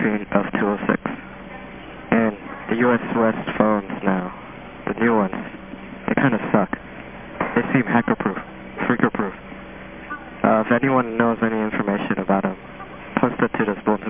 morphine of 206. And the US West phones now, the new ones, they kind of suck. They seem hacker-proof, phreaker-proof. Uh, if anyone knows any information about them, post it to this bulletin